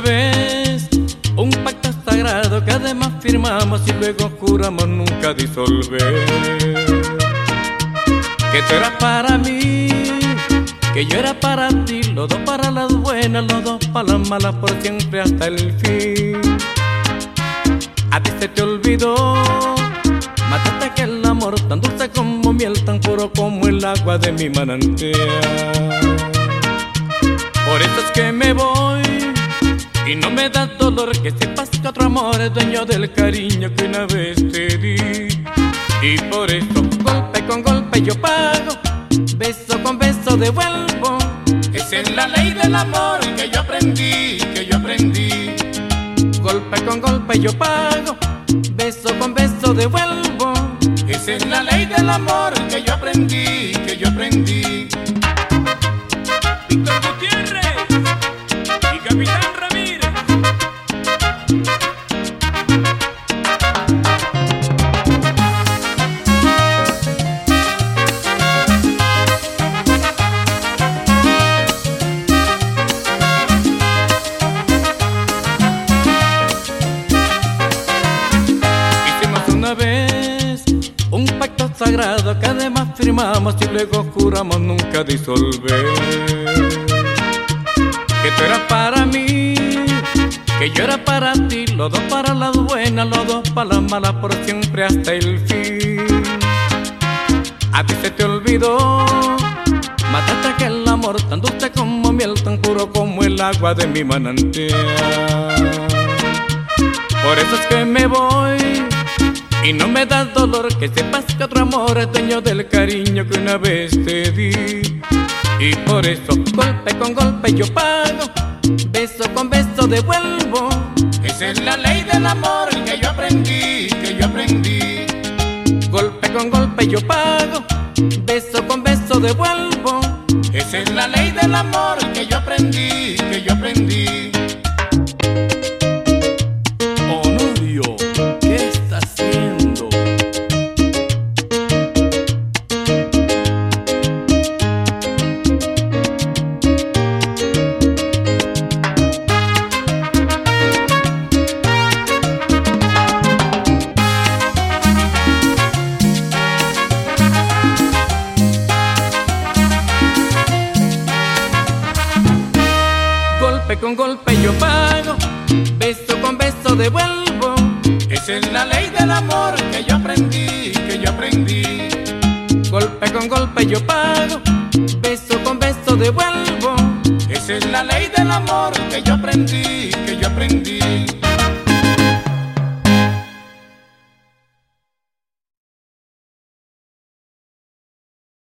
vez un pacto sagrado que además firmamos y luego juramos nunca disolver. Que tú eras para mí, que yo era para ti, los dos para las buenas, los dos para las malas, por siempre hasta el fin. A ti se te olvidó, mataste aquel amor tan dulce como miel, tan puro como el agua de mi manantial. Por eso es que me voy y no me da dolor que sepas que otro amor es dueño del cariño que una vez te di. Y por eso golpe con golpe yo pago, beso con beso devuelvo. Esa es la ley del amor que yo aprendí, que yo aprendí. Golpe con golpe yo pago, beso con beso devuelvo. Esa es la ley del amor que yo aprendí, que yo aprendí. Pacto sagrado que además firmamos y luego juramos nunca disolver. Que tú eras para mí, que yo era para ti, los dos para las buenas, los dos para las malas, por siempre hasta el fin. A ti se te olvidó, mataste aquel amor tan dulce como miel, tan puro como el agua de mi manantial. Por eso es que me voy y no me da dolor que sepas que otro amor es dueño del cariño que una vez te di. Y por eso golpe con golpe yo pago, beso con beso devuelvo. Esa es la ley del amor que yo aprendí, que yo aprendí. Golpe con golpe yo pago, beso con beso devuelvo. Esa es la ley del amor que yo aprendí, que yo aprendí. Golpe con golpe yo pago, beso con beso devuelvo. Esa es la ley del amor que yo aprendí, que yo aprendí. Golpe con golpe yo pago, beso con beso devuelvo. Esa es la ley del amor que yo aprendí, que yo aprendí.